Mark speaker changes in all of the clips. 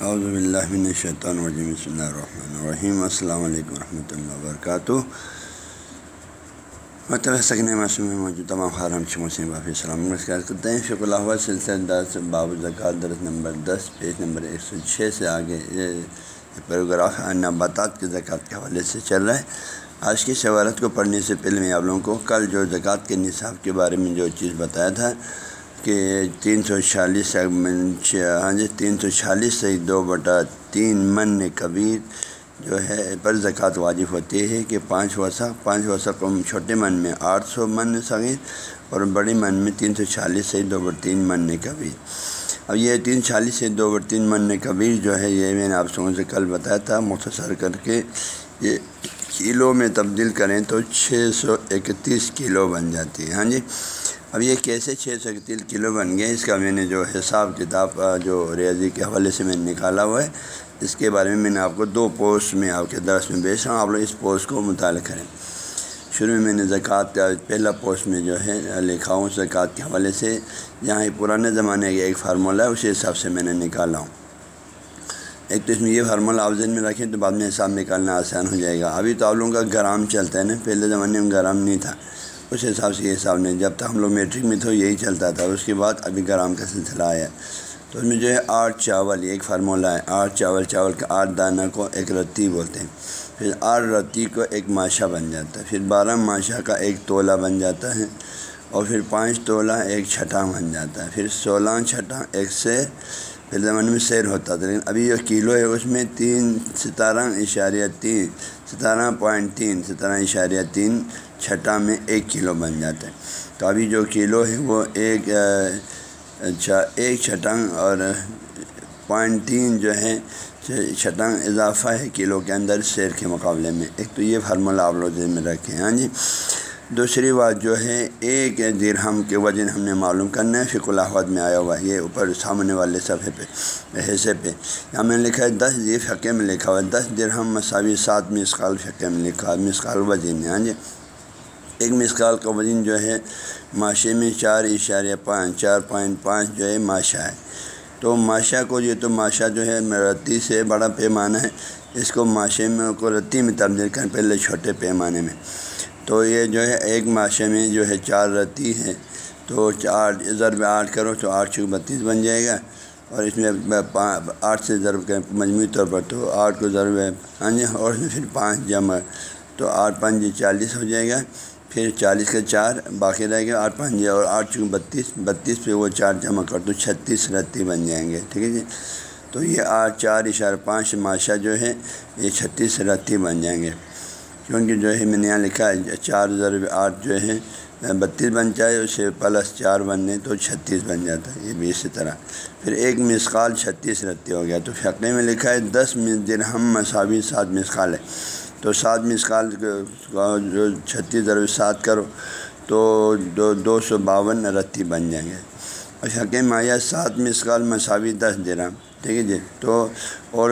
Speaker 1: باللہ من الشیطان الرجیم، بسم اللہ الرحمن الرحیم، السلام علیکم ورحمۃ اللہ وبرکاتہ۔ مطلب سکن موسم میں موجود تمام خارم مسلم باپی السلام کرتے ہیں، شکر اللہ سلسلہ دس باب زکوٰۃ، درس نمبر دس، پیج نمبر ایک سو چھ سے آگے، یہ پیراگراف نباتات کے زکوٰۃ کے حوالے سے چل رہا ہے۔ آج کی سوالت کو پڑھنے سے پہلے میں آپ لوگوں کو کل جو زکوٰۃ کے نصاب کے بارے میں جو چیز بتایا تھا کہ تین سو چھیالیس ہاں جی تین سو چھیالیس سے دو بٹا تین من کبیر جو ہے، پر زکوٰۃ واجب ہوتی ہے کہ پانچ وسا پانچ وسا کو چھوٹے من میں آٹھ سو من صغیر اور بڑی من میں تین سو چھیالیس سے دو بٹ تین من کبیر۔ اب یہ تین چھیالیس سے دو بٹ تین من کبیر جو ہے، یہ میں نے آپ سو سے کل بتایا تھا، مختصر کر کے یہ کلو میں تبدیل کریں تو چھ سو اکتیس کلو بن جاتی ہے ہاں جی۔ اب یہ کیسے چھ سو اکتیس کلو بن گئے، اس کا میں نے جو حساب کتاب جو ریاضی کے حوالے سے میں نے نکالا ہوا ہے، اس کے بارے میں میں نے آپ کو دو پوسٹ میں آپ کے درس میں بیچ رہا ہوں، آپ لوگ اس پوسٹ کو مطالعہ کریں۔ شروع میں میں نے زکوٰۃ کا پہلا پوسٹ میں جو ہے لکھا ہوں زکوٰۃ کے حوالے سے۔ جہاں پرانے زمانے کا ایک فارمولہ ہے، اسی حساب سے میں نے نکالا ہوں۔ ایک تو اس میں یہ فارمولہ آپ ذہن میں رکھیں تو بعد میں حساب نکالنا آسان ہو جائے گا۔ ابھی تو آپ لوگوں کا گرام چلتا ہے نا، پہلے زمانے میں گرام نہیں تھا۔ اس حساب سے یہ حساب نہیں، جب تک ہم لوگ میٹرک میں تھے، یہی چلتا تھا۔ اس کے بعد ابھی گرام کا سلسلہ آیا۔ تو اس میں جو ہے آٹھ چاول، ایک فارمولہ ہے۔ آٹھ چاول چاول کا آٹھ دانہ کو ایک رتی بولتے ہیں۔ پھر آٹھ رتی کو ایک ماشا بن جاتا ہے۔ پھر بارہ ماشا کا ایک تولہ بن جاتا ہے۔ اور پھر پانچ تولہ ایک چھٹا بن جاتا ہے۔ پھر سولہ چھٹا، ایک سے پھر زمانے میں سیر ہوتا تھا۔ لیکن ابھی جو کلو ہے، اس میں تین ستارہ اشاریہ تین، ستارہ پوائنٹ تین، ستارہ اشاریہ تین چھٹا میں ایک کلو بن جاتا ہے۔ تو ابھی جو کلو ہے وہ ایک اچھا ایک چھٹنگ اور پوائنٹ تین جو ہے، چھٹنگ اضافہ ہے کلو کے اندر شیر کے مقابلے میں۔ ایک تو یہ فارمولہ آپ لوگ ذہن میں رکھیں۔ ہاں جی۔ دوسری بات جو ہے، ایک درہم کے وزن ہم نے معلوم کرنا ہے فک الحمد میں آیا ہوا ہے۔ یہ اوپر سامنے والے صفحے پہ، حصے پہ۔ یہاں میں نے لکھا ہے، دس یہ فقے میں لکھا ہوا ہے۔ دس درہم مساوی سات مسقال فقے میں لکھا ہے مسقال وزن ہاں جی۔ ایک مسقال کا وزن جو ہے معاشے میں چار اشاریہ پانچ، چار پوائنٹ پانچ جو ہے ماشا ہے۔ تو ماشا کو یہ تو ماشا جو ہے رتی سے بڑا پیمانہ ہے۔ اس کو معاشے میں کو رتی میں تبدیل کریں پہلے چھوٹے پیمانے میں۔ تو یہ جو ہے ایک معاشے میں جو ہے چار رتی ہے تو آٹھ، ضرب آٹھ کرو تو آٹھ چھ بتیس بن جائے گا۔ اور اس میں آٹھ سے ضرب کریں مجموعی طور پر تو آٹھ کو ضرب ہے ہاں جی اور پھر پانچ جمع، تو آٹھ پانچ چالیس ہو جائے گا۔ پھر چالیس کا چار، باقی رہے گا آٹھ پانچ اور آٹھ چونکہ بتیس بتیس پہ وہ چار جمع کر تو چھتیس، رتی بن جائیں گے، ٹھیک ہے جی؟ تو یہ آٹھ، چار اشار پانچ ماشا جو ہے یہ چھتیس، رتی بن جائیں گے۔ کیونکہ جو ہے میں نے یہاں لکھا ہے، چار ضرب آٹھ جو ہے بتیس بن جائے اسے پلس چار بننے تو چھتیس بن جاتا ہے، یہ بھی اسی طرح۔ پھر ایک مسقال چھتیس رتی ہو گیا، تو فقے میں لکھا ہے، دس درہم مساوی، سات مسقال ہے۔ تو سات مسقال جو چھتیس ضرب سات کرو، تو دو دو سو باون رتی بن جائیں گے۔ اچھا، اور شکے مایا سات مسقال مساوی دس درہم، ٹھیک ہے جی؟ تو اور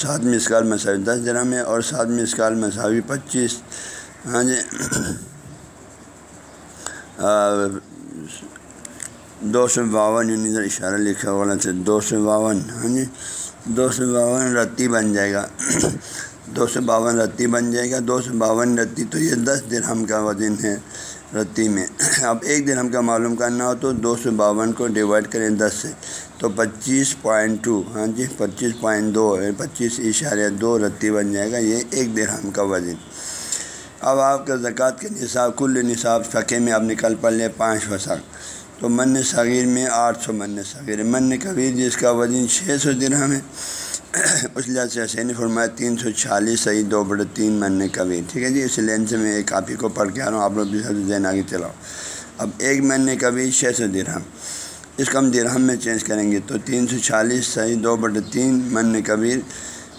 Speaker 1: سات مسکال مساوی دس درہم ہے اور سات مسکال مساوی پچیس۔ ہاں جی۔ دو سو باون یعنی اشارہ لکھا ہونا تھا، دو سو باون۔ ہاں جی۔ دو سو باون رتی بن جائے گا۔ دو سو باون رتی بن جائے گا۔ دو سو باون رتی تو یہ دس درہم کا وزن ہے رتی میں۔ اب ایک دن ہم کا معلوم کرنا ہو تو دو سو باون کو ڈیوائڈ کریں دس سے۔ تو پچیس پوائنٹ ٹو ہاں جی پچیس پوائنٹ دو۔ پچیس اشاریہ دو رتی بن جائے گا۔ یہ ایک درہم کا وزن اب آپ کا زکوٰۃ کے نصاب، کل نصاب فقے میں آپ نکل پڑ لیں، پانچ وساق تو من صغیر میں آٹھ سو من صغیر من کبیر جس کا وزن چھ سو درہم ہے۔ اس لحاظ سے حسین فرمایا تین سو چھیالیس صحیح، دو بڑے تین من کبھی۔ ٹھیک ہے جی اس لین سے میں ایک کاپی کو پڑھ کے آ رہا ہوں۔ آپ لوگ بھی سب ذہن آگے چلاؤ۔ اب ایک من کبھی چھ سو درہم۔ اس کو ہم درہم میں چینج کریں گے۔ تو تین سو چھیالیس صحیح، دو بٹے تین من کبیر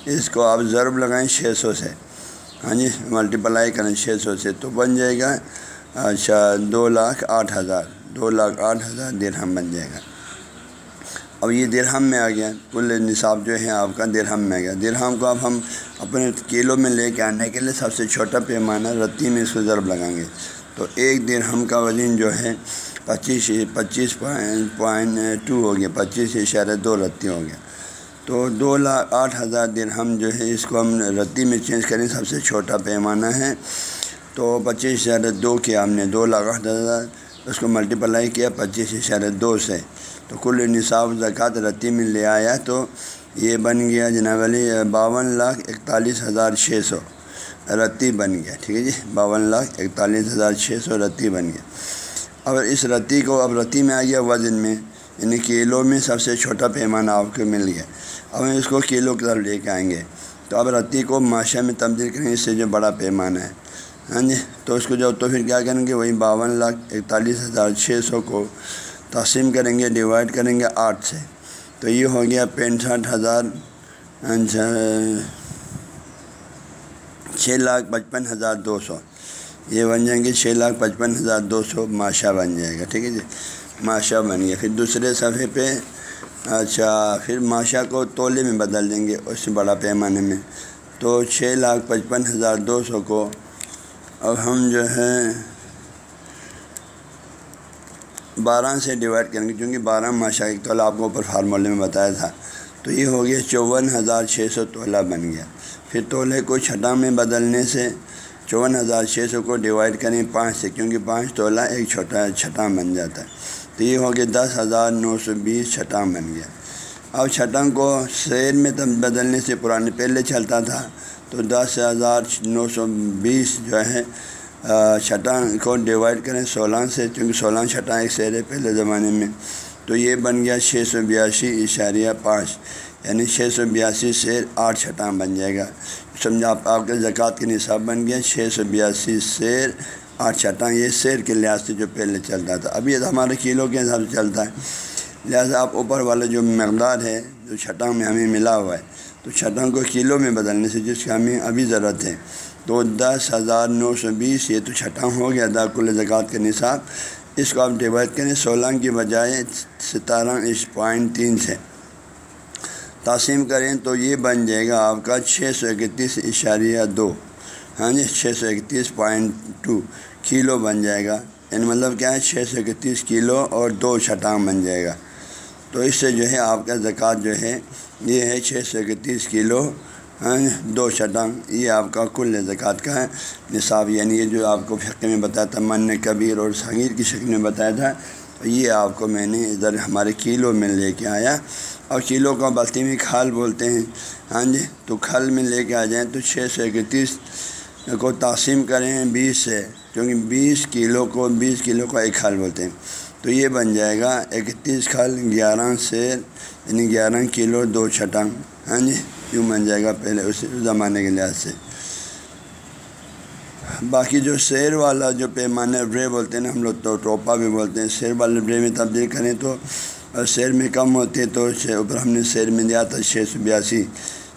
Speaker 1: اس کو آپ ضرب لگائیں، چھ سو سے۔ ہاں جی ملٹیپلائی کریں، چھ سو سے تو بن جائے گا اچھا دو لاکھ آٹھ ہزار۔ دو لاکھ آٹھ ہزار درہم بن جائے گا۔ اب یہ درہم میں آ گیا، کل نصاب جو ہے آپ کا درہم میں آ گیا۔ درہم کو اب ہم اپنے کلو میں لے کے آنے کے لیے سب سے چھوٹا پیمانہ رتی میں اس کو ضرب لگائیں گے۔ تو ایک درہم کا وزن جو ہے پچیس پچیس پوائنٹ پوائنٹ ٹو ہو گیا، پچیس اشارہ دو رتی ہو گیا۔ تو دو لاکھ آٹھ ہزار درہم جو ہے اس کو ہم رتی میں چینج کریں، سب سے چھوٹا پیمانہ ہے۔ تو پچیس اشارہ دو کیا ہم نے دو لاکھ آٹھ ہزار۔ اس کو ملٹیپلائی کیا، پچیس اشارہ دو سے۔ تو کل نصاب زکوٰۃ رتی میں لے آیا تو یہ بن گیا جناب علی، باون لاکھ اکتالیس ہزار چھ سو۔ رتی بن گیا، ٹھیک ہے جی؟ باون لاکھ اکتالیس ہزار چھ سو رتی بن گیا۔ اور اس رتی کو، اب رتی میں آ گیا وزن میں۔ یعنی کلو میں سب سے چھوٹا پیمانہ آپ کو مل گیا۔ اب ہم اس کو کلو کی طرف لے کے آئیں گے۔ تو اب رتی کو معاشہ میں تبدیل کریں اس سے جو بڑا پیمانہ ہے۔ ہاں جی تو اس کو جو تو پھر کیا کریں گے، وہی باون لاکھ اکتالیس ہزار چھ سو کو تقسیم کریں گے ڈیوائڈ کریں گے آٹھ سے۔ تو یہ ہو گیا پینسٹھ ہزار ہاں جی، چھ لاکھ پچپن ہزار دو سو۔ یہ بن جائیں گے چھ لاکھ پچپن ہزار دو سو ماشا بن جائے گا، ٹھیک ہے جی۔ ماشا بن گیا۔ پھر دوسرے صفحے پہ اچھا پھر ماشا کو تولے میں بدل دیں گے اس سے بڑا پیمانے میں۔ تو چھ لاکھ پچپن ہزار دو سو کو اب ہم جو ہے بارہ سے ڈیوائڈ کریں گے کیونکہ بارہ ماشا ایک تولہ آپ کو اوپر فارمولے میں بتایا تھا۔ تو یہ ہو گیا چون ہزار چھ سو تولہ بن گیا۔ پھر تولے کو چھٹا میں بدلنے سے چون ہزار چھ سو کو ڈیوائڈ کریں پانچ سے، کیونکہ پانچ تولہ ایک چھوٹا چھٹا بن جاتا ہے۔ تو یہ ہو گیا دس ہزار نو سو بیس چھٹا بن گیا۔ اب چھٹنگ کو شیر میں تب بدلنے سے پرانے، پہلے چلتا تھا۔ تو دس ہزار نو سو بیس جو ہے چھٹان کو ڈیوائڈ کریں سولہ سے، چونکہ سولہ چھٹا ایک شعر ہے پہلے زمانے میں۔ تو یہ بن گیا چھ سو بیاسی اشاریہ پانچ یعنی چھ سو بیاسی شعر آٹھ چھٹاں بن جائے گا۔ سمجھا آپ آپ کے زکوٰۃ کے نصاب بن گیا چھ سو بیاسی شعر آٹھ چھٹاں یہ شعر کے لحاظ سے جو پہلے چلتا تھا۔ ابھی تو ہمارے کلو کے حساب سے چلتا ہے۔ لہٰذا آپ اوپر والا جو مقدار ہے، جو چھٹاں میں ہمیں ملا ہوا ہے تو چھٹاں کو کلو میں بدلنے سے جس کی ہمیں ابھی ضرورت ہے۔ تو دس ہزار نو سو بیس یہ تو چھٹا ہو گیا تھا کل زکوٰۃ کا نصاب۔ اس کو آپ ڈیوائڈ کریں سولہ کی بجائے ستارہ اس پوائنٹ تین سے۔ تقسیم کریں تو یہ بن جائے گا آپ کا چھ سو اکتیس اشاریہ دو۔ ہاں جی چھ سو اکتیس پوائنٹ ٹو کلو بن جائے گا۔ یعنی مطلب کیا ہے؟ چھ سو اکتیس کلو اور دو چھٹانگ بن جائے گا۔ تو اس سے جو ہے آپ کا زکوٰۃ جو ہے، یہ ہے چھ سو اکتیس کلو ہاں دو شٹنگ یہ آپ کا کل زکوٰۃ کا ہے۔ نصاب یعنی یہ جو آپ کو فقے میں بتایا تھا، من کبیر اور صغیر کی شکل میں بتایا تھا، تو یہ آپ کو میں نے ادھر ہمارے کیلو میں لے کے آیا۔ اور کیلو کا بلتی میں کھال بولتے ہیں۔ ہاں جی تو کھل میں لے کے آ جائیں تو چھ سو اکتیس کو تقسیم کریں بیس سے، کیونکہ بیس کلو کو، بیس کلو کا ایک کھال بولتے ہیں۔ تو یہ بن جائے گا اکتیس کھل گیارہ سے یعنی گیارہ کلو دو چھٹنگ ہاں جی یوں بن جائے گا پہلے اس زمانے کے لحاظ سے۔ باقی جو شیر والا جو پیمانے برے بولتے ہیں نا، ہم لوگ تو ٹوپا بھی بولتے ہیں۔ شیر والے برے میں تبدیل کریں تو شیر میں کم ہوتے تو اوپر ہم نے شیر میں دیا تھا چھ سو بیاسی۔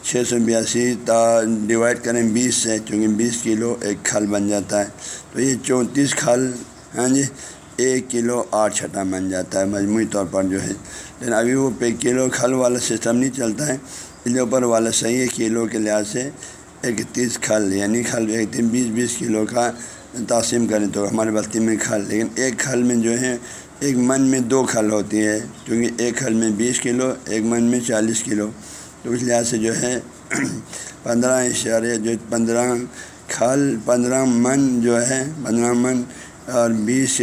Speaker 1: چھ سو بیاسی تا ڈیوائڈ کریں بیس سے چونکہ بیس کلو ایک کھل بن جاتا ہے۔ تو یہ چونتیس کھل ہاں جی ایک کلو آٹھ چھٹا بن جاتا ہے، مجموعی طور پر جو ہے۔ لیکن ابھی وہ پہ کلو کھل والا سسٹم نہیں چلتا ہے۔ کلو پر والا صحیح ہے، کلو کے لحاظ سے اکتیس کھل یعنی کھل ایک بیس بیس کلو کا تقسیم کریں تو ہمارے بستی میں کھل۔ لیکن ایک کھل میں جو ہے، ایک من میں دو کھل ہوتی ہے کیونکہ ایک کھل میں بیس کلو، ایک من میں چالیس کلو۔ تو اس لحاظ سے جو ہے، پندرہ اشارے جو پندرہ کھل، پندرہ من جو ہے، پندرہ من اور بیس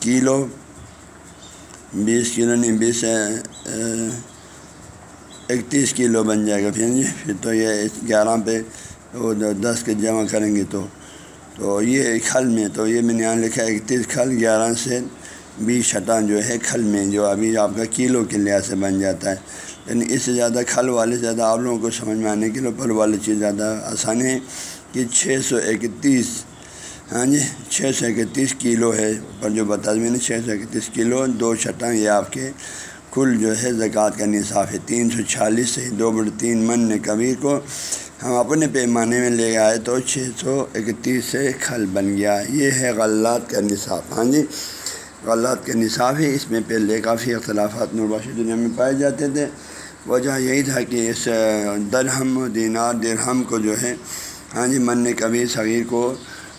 Speaker 1: کلو بیس کلو نہیں، بیس اکتیس کلو بن جائے گا پھر جی پھر تو یہ گیارہ پہ وہ دس کے جمع کریں گے تو تو یہ کھل میں، تو یہ میں نے یہاں لکھا ہے، اکتیس کھل، گیارہ سے بیس چھٹا جو ہے کھل میں جو ابھی آپ کا کلو کے لحاظ سے بن جاتا ہے۔ یعنی اس سے زیادہ کھل والے سے زیادہ آپ لوگوں کو سمجھ میں آنے کے لیے پر والی چیز زیادہ آسان ہے کہ چھ سو اکتیس ہاں جی چھ سو اکتیس کلو ہے، پر جو بتا میں نے چھ سو اکتیس کلو، دو چھٹا یہ آپ کے کل جو ہے زکوٰۃ کا نصاف ہے، تین سو چھیالیس سے دو بڑھ تین من کبیر کو ہم اپنے پیمانے میں لے آئے تو چھ سو اکتیس سے کھل بن گیا۔ یہ ہے غلات کا نصاب ہاں جی غلات کا نصاب ہے، اس میں پہلے کافی اختلافات نرباشی دنیا میں پائے جاتے تھے۔ وجہ یہی تھا کہ اس درہم، دینار درہم کو جو ہے ہاں جی من کبیر، صغیر کو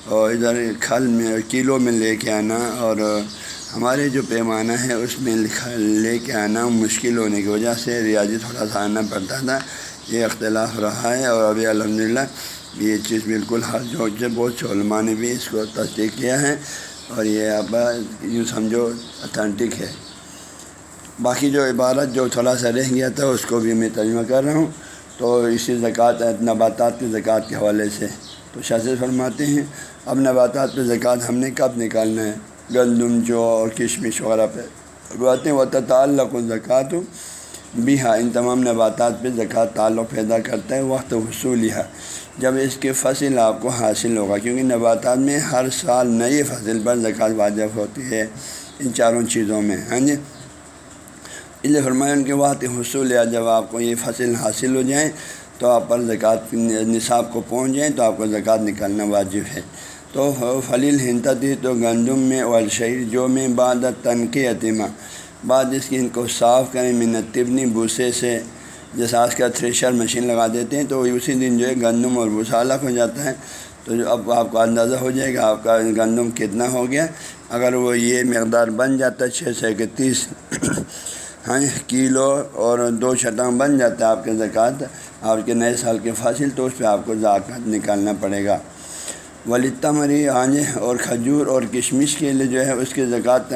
Speaker 1: اور ادھر کھل میں کلو میں لے کے آنا اور ہمارے جو پیمانہ ہے اس میں لے کے آنا مشکل ہونے کی وجہ سے ریاضی تھوڑا سا آنا پڑتا تھا، یہ اختلاف رہا ہے اور ابھی الحمد للہ یہ چیز بالکل ہر جو بہت سے علماء نے بھی اس کو تصدیق کیا ہے اور یہ اب یوں سمجھو اتھینٹک ہے۔ باقی جو عبارت جو تھوڑا سا رہ گیا تھا اس کو بھی میں ترجمہ کر رہا ہوں۔ تو اسی زکوٰۃ، نباتات کی زکوٰۃ کے حوالے سے۔ تو شاذ فرماتے ہیں، اب نباتات پہ زکوٰۃ ہم نے کب نکالنا ہے؟ گندم، جو اور کشمش وغیرہ پہ۔ بات ہیں وہ تعلق و زکوٰۃ بھی ہاں ان تمام نباتات پہ زکوٰۃ تعلق پیدا کرتا ہے وقت حصول ہے جب اس کی فصل آپ کو حاصل ہوگا، کیونکہ نباتات میں ہر سال نئی فصل پر زکوٰۃ واجب ہوتی ہے ان چاروں چیزوں میں۔ ہاں جی؟ اس لیے فرمایا ان کے وقت حصول یا جب آپ کو یہ فصل حاصل ہو جائیں تو آپ پر زکوٰۃ نصاب کو پہنچ جائیں تو آپ کو زکوٰۃ نکالنا واجب ہے۔ تو فلیل ہنتتی تو گندم میں والشعر جو میں بعد تنقی عتیمہ بعد اس کی ان کو صاف کریں منت طبنی بھوسے سے۔ جیسے آج کا تھریشر مشین لگا دیتے ہیں تو اسی دن جو ہے گندم اور بھوسا الگ ہو جاتا ہے۔ تو جو اب آپ کو اندازہ ہو جائے گا آپ کا گندم کتنا ہو گیا۔ اگر وہ یہ مقدار بن جاتا ہے چھ سو اکتیس۔ ہاں کلو اور دو شتنگ بن جاتا ہے آپ کے زکوٰۃ۔ آپ کے نئے سال کے فاصل تو اس پہ آپ کو زکوٰۃ نکالنا پڑے گا۔ ولیطہ مری آنجے اور کھجور اور کشمش کے لیے جو ہے اس کے زکوٰۃ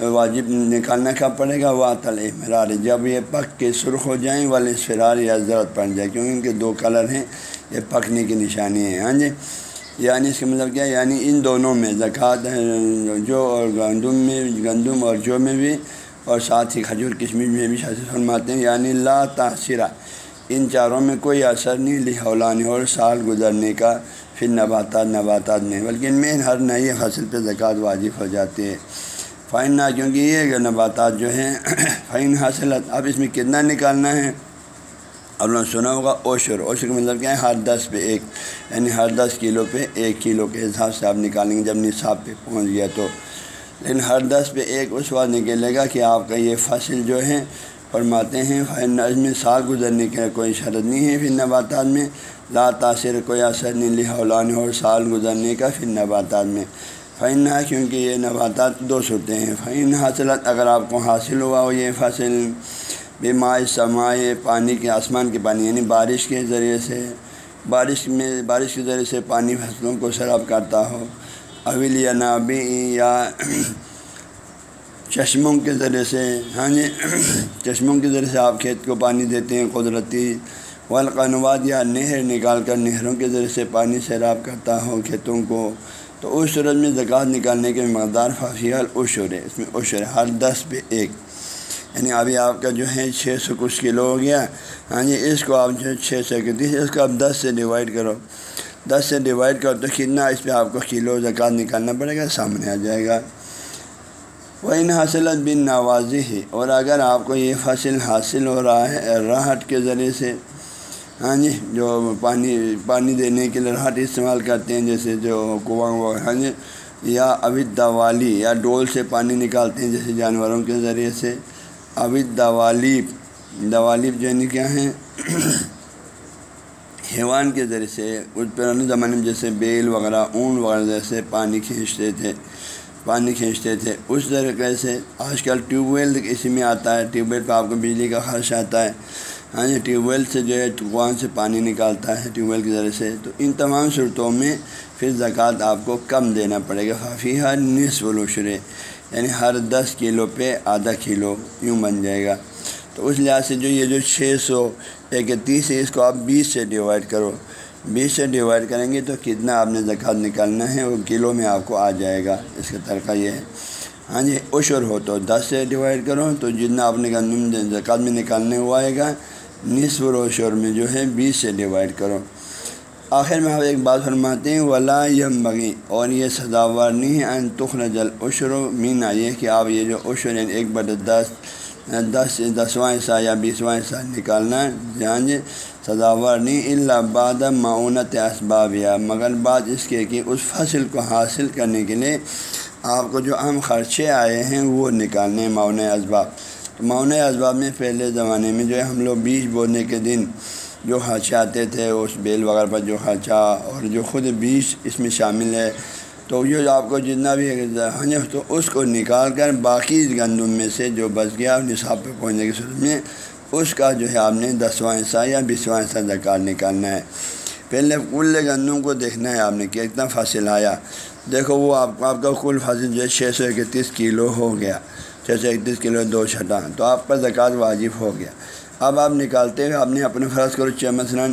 Speaker 1: واجب نکالنا کا پڑے گا؟ وا تل مرار جب یہ پک کے سرخ ہو جائیں والے فرار یا ضرورت پڑ جائے، کیونکہ ان کے دو کلر ہیں، یہ پکنے کی نشانی ہے۔ ہاں جی یعنی اس کا مطلب کیا یعنی ان دونوں میں زکوٰۃ جو اور گندم میں، گندم اور جو میں بھی، اور ساتھ ہی کھجور، کشمش میں بھی شاست فرماتے ہیں یعنی لا تاثرہ ان چاروں میں کوئی اثر نہیں، لہولانی اور سال گزرنے کا پھر نباتات نباتات میں بلکہ ان میں ہر نئی فصل پہ زکوٰۃ واجب ہو جاتی ہے فائن نہ، کیونکہ یہ نباتات جو ہیں، فائن حاصل، اب اس میں کتنا نکالنا ہے؟ آپ نے سنا ہوگا اوشر اوشر کا مطلب کیا ہے؟ ہر دس پہ ایک یعنی ہر دس کلو پہ ایک کلو کے حساب سے آپ نکالیں گے، جب نصاب پہ پہنچ گیا تو۔ لیکن ہر دس پہ ایک اس وقت نکلے گا کہ آپ کا یہ فصل جو ہے فرماتے ہیں فائن میں سال گزرنے کا کوئی شرط نہیں ہے پھر نباتات میں۔ لا تاثر، کوئی اثر نہیں، لہولان اور سال گزرنے کا پھر نباتات میں۔ فائن کیونکہ یہ نباتات دو سوتے ہیں۔ فائن حاصلات اگر آپ کو حاصل ہوا ہو یہ فصل بیمائے سمائے پانی کے آسمان کے پانی یعنی بارش کے ذریعے سے، بارش میں، بارش کے ذریعے سے پانی فصلوں کو سراب کرتا ہو۔ اول یا نابی یا چشموں کے ذریعے سے ہاں جی چشموں کے ذریعے سے آپ کھیت کو پانی دیتے ہیں، قدرتی والقنوات یا نہر نکال کر نہروں کے ذریعے سے پانی سیراب کرتا ہو کھیتوں کو، تو اس صورت میں زکوٰۃ نکالنے کے مقدار فافیال عشور ہے۔ اس میں عشر ہر دس پہ ایک۔ یعنی ابھی آپ کا جو ہے چھ سو کچھ کلو ہو گیا۔ ہاں جی اس کو آپ جو ہے چھ سو اکتیس اس کو آپ دس سے ڈیوائڈ کرو۔ دس سے ڈیوائڈ کرو تو کتنا اس پہ آپ کو کلو زکوٰۃ نکالنا پڑے گا؟ سامنے آ جائے گا۔ وہ ان حاصلت بن نوازی ہے اور اگر آپ کو یہ فصل حاصل ہو رہا ہے راہٹ کے ذریعے سے ہاں جی جو پانی پانی دینے کے لیے راہٹ استعمال کرتے ہیں، جیسے جو کنواں ہاں جی یا ابد دوالی یا ڈول سے پانی نکالتے ہیں، جیسے جانوروں کے ذریعے سے ابد دوالیب دوالیب جو یعنی کیا ہیں حیوان کے ذریعے سے، اس پرانے زمانے میں جیسے بیل وغیرہ، اون وغیرہ جیسے پانی کھینچتے تھے پانی کھینچتے تھے۔ اس طریقے سے آج کل ٹیوب ویل اسی میں آتا ہے۔ ٹیوب ویل پہ آپ کو بجلی کا خرچ آتا ہے۔ ہاں جی ٹیوب ویل سے جو ہے کنواں سے پانی نکالتا ہے ٹیوب ویل کے ذریعے سے۔ تو ان تمام صورتوں میں پھر زکوٰۃ آپ کو کم دینا پڑے گا۔ کافی ہر نصف الوشرے یعنی ہر دس کلو پہ آدھا کلو یوں بن جائے گا۔ تو اس لحاظ سے جو یہ جو چھ سو اکتیس ہے، اس کو آپ بیس سے ڈیوائڈ کرو۔ بیس سے ڈیوائڈ کریں گے تو کتنا آپ نے زکوٰۃ نکالنا ہے وہ کلو میں آپ کو آ جائے گا۔ اس کا طریقہ یہ ہے۔ ہاں جی عشر ہو تو دس سے ڈیوائڈ کرو، تو جتنا آپ نے گندم زکوٰۃ میں نکالنے ہوا آئے گا۔ نصف روشور میں جو ہے بیس سے ڈیوائڈ کرو۔ آخر میں ہم ایک بات فرماتے ہیں، ولا یم بگی اور یہ سزاوار نہیں ہے۔ ان تخر جل عشر و مینا یہ کہ آپ یہ جو عشر یعنی ایک بڑے دس دس دسواں حصہ یا بیسواں حصہ نکالنا جہاں جی سزاوار نہیں اللہ باد معاونت اسباب یا مگر بعد اس کے کہ اس فصل کو حاصل کرنے کے لیے آپ کو جو اہم خرچے آئے ہیں وہ نکالنے معاون اسباب معاون اسباب میں پہلے زمانے میں جو ہے ہم لوگ بیج بونے کے دن جو خرچے آتے تھے اس بیل وغیرہ پر جو خرچہ اور جو خود بیج اس میں شامل ہے تو یہ آپ کو جتنا بھی ہاں تو اس کو نکال کر باقی گندم میں سے جو بچ گیا نصاب پہ پہنچنے کی صورت میں، اس کا جو ہے آپ نے دسواں حصہ یا بیسواں حصہ زکات نکالنا ہے۔ پہلے کل گندم کو دیکھنا ہے آپ نے کہ کتنا فصل آیا۔ دیکھو وہ آپ آپ کا کل فصل جو ہے چھ سو اکتیس کلو ہو گیا۔ چھ سو اکتیس کلو دو چھٹا۔ تو آپ پر زکوٰۃ واجب ہو گیا۔ اب آپ نکالتے ہوئے آپ نے اپنے فرض کرو چھ مثلاً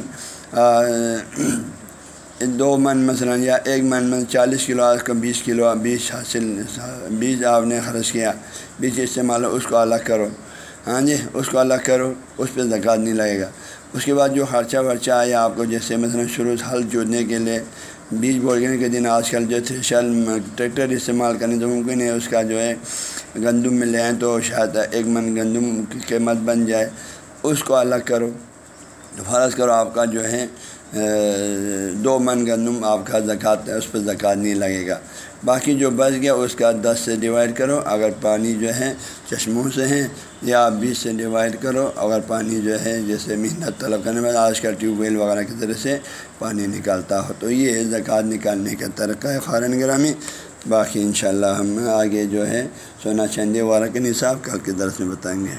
Speaker 1: دو من مثلا یا ایک من من چالیس کلو آج کا بیس کلو بیس حاصل، بیس آپ نے خرچ کیا، بیس استعمال ہو اس کو الگ کرو۔ ہاں جی اس کو الگ کرو، اس پہ زکوٰۃ نہیں لگے گا۔ اس کے بعد جو خرچہ ورچہ آیا آپ کو، جیسے مثلا شروع ہل جوتنے کے لیے، بیج بونے کے دن آج کل جو تھریشل ٹریکٹر استعمال کرنے تو ممکن ہے، اس کا جو ہے، گندم میں لے آئیں تو شاید ایک من گندم کی قیمت بن جائے، اس کو الگ کرو۔ فرض کرو آپ کا جو ہے دو من گندم آپ کا زکوٰۃ ہے، اس پہ زکوٰۃ نہیں لگے گا۔ باقی جو بچ گیا، اس کا دس سے ڈیوائڈ کرو۔ اگر پانی جو ہے، چشموں سے ہیں یا بیس سے ڈیوائڈ کرو۔ اگر پانی جو ہے، جیسے محنت طلب کرنے میں، آج کل ٹیوب ویل وغیرہ کی طرح سے پانی نکالتا ہو۔ تو یہ زکوٰۃ نکالنے کا طریقہ ہے خارن گرامی۔ باقی انشاءاللہ ہم آگے جو ہے، سونا چندی وغیرہ کے نصاب کل کے درس میں بتائیں گے۔